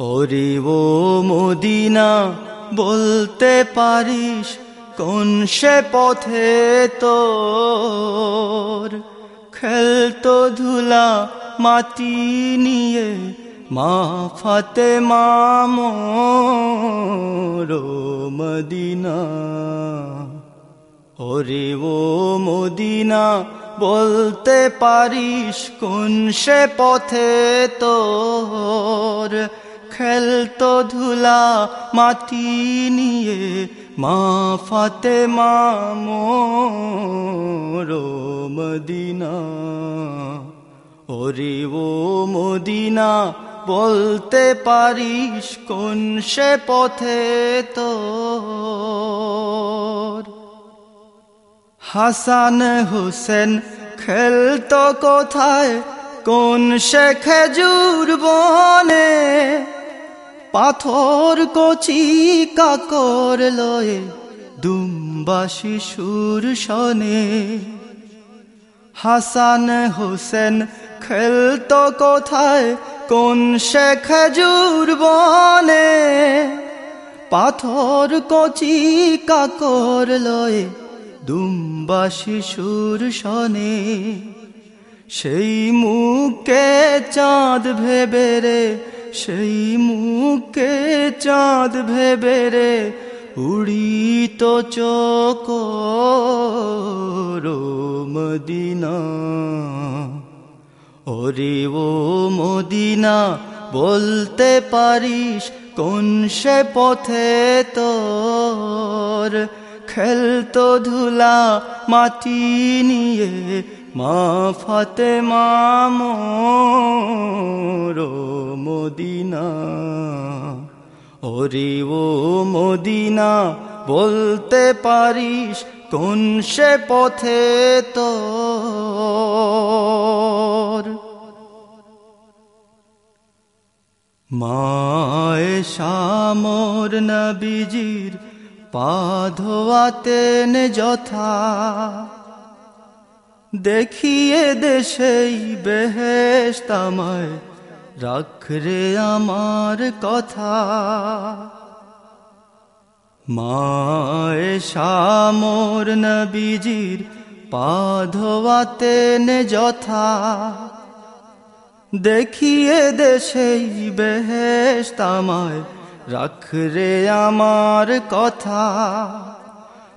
ওরে ও মদিনা, বলতে পারিস কোন সে পথে তোর? খেলতো ধুলা মাটি নিয়ে মা ফাতে মামোর মদিনা। ওরে ও মদিনা, বলতে পারিস কোন সে পথে তোর? খেলতো ধুলা মাটি নিয়ে, মা ফাতে মামোর মদিনা। ওরে ও মদিনা, বলতে পারিস কোন সে পথে তো হাসান হুসেন খেলতো কোথায়, কোন সে খেজুর বনে? পাথর কচি কাকর লয়ে দুম্বা শিশুর শনে। হাসান হোসেন খেলত কোথায়? কোন সে খেজুর বনে? পাথর কচি কাকর লয়ে দুম্বা শিশুর শনে। সেই মুখে চাঁদ ভেবে রে সেই মুখে চাঁদ ভেবে রে, উড়িত চোখ মদিনা। ওরে ও মদিনা, বলতে পারিস কোন সে পথে তোর? খেলতো ধুলা মাটি নিয়ে মা ফাতে মামোর মদিনা। ওরে ও মদিনা, বলতে পারিস কোন সে পথে তো মায় শামর নবীজির পাধোয়াতেন যথা। দেখিয়ে দেশেই বেহেস্তামায় রাখ রে আমার কথা। মায় শামর নবীজির পাধোয়াতেন যথা। দেখিয়ে দেশেই বেহেস্তামায় রাখ রে আমার কথা।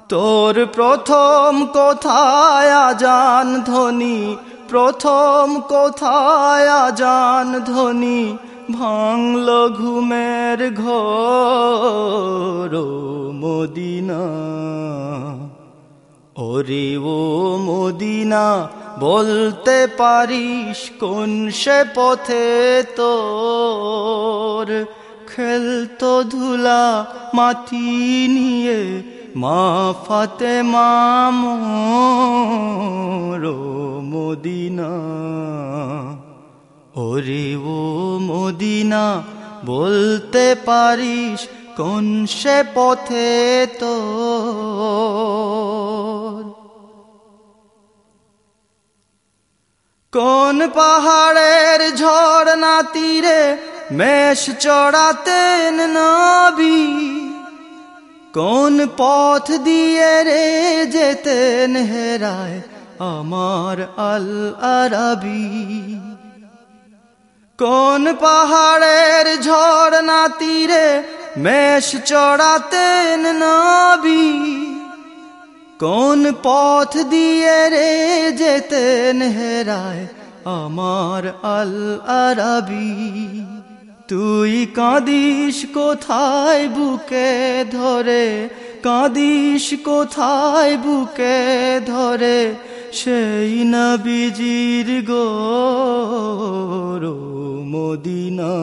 তোর প্রথম কোথায় আজান ধ্বনি, প্রথম কোথায় আজান ধ্বনি, ভাঙল ঘুমের ঘোর মদিনা। ওরে ও মদিনা, বলতে পারিস কোন সে পথে তোর? খেলতো ধুলা মাটি নিয়ে মা ফাতে মামোর মদিনা। ওরে ও মদিনা, বলতে পারিস কোন সে পথে তো কোন পাহাড়ের ঝর্ণা তীরে মেষ চড়াতেন নবী? কোন পথ দিয়ে রে যেতেন হেরায় আমার আল আরবি? কোন পাহাড়ের ঝর্ণা তীরে মেষ চড়াতেন নবী? কোন পথ দিয়ে রে যেতেন হেরায় আমার আল আরবি? তুই কাঁদিস কোথায় বুকে ধরে? কাঁদিস কোথায় বুকে ধরে? সেই নবীজির গো মদিনা।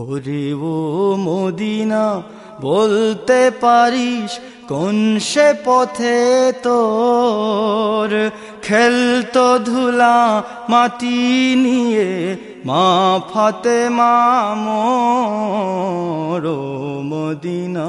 ওরে ও মদিনা, বলতে পারিস কোন সে পথে তোর? খেলতো ধুলা মাটি নিয়ে, মা ফাতে মামোর মদিনা।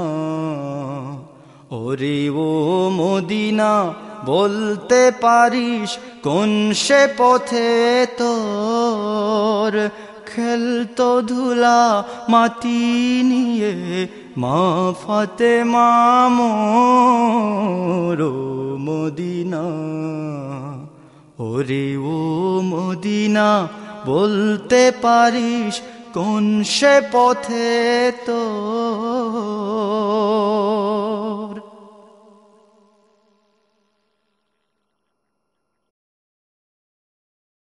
ওরে ও মদিনা, বলতে পারিস কোন সে পথে তোর? খেলতো ধুলা মাটি নিয়ে মা ফাতে মামোর মদিনা। ওরে ও মদিনা বলতে পারিস কোন সে পথে তো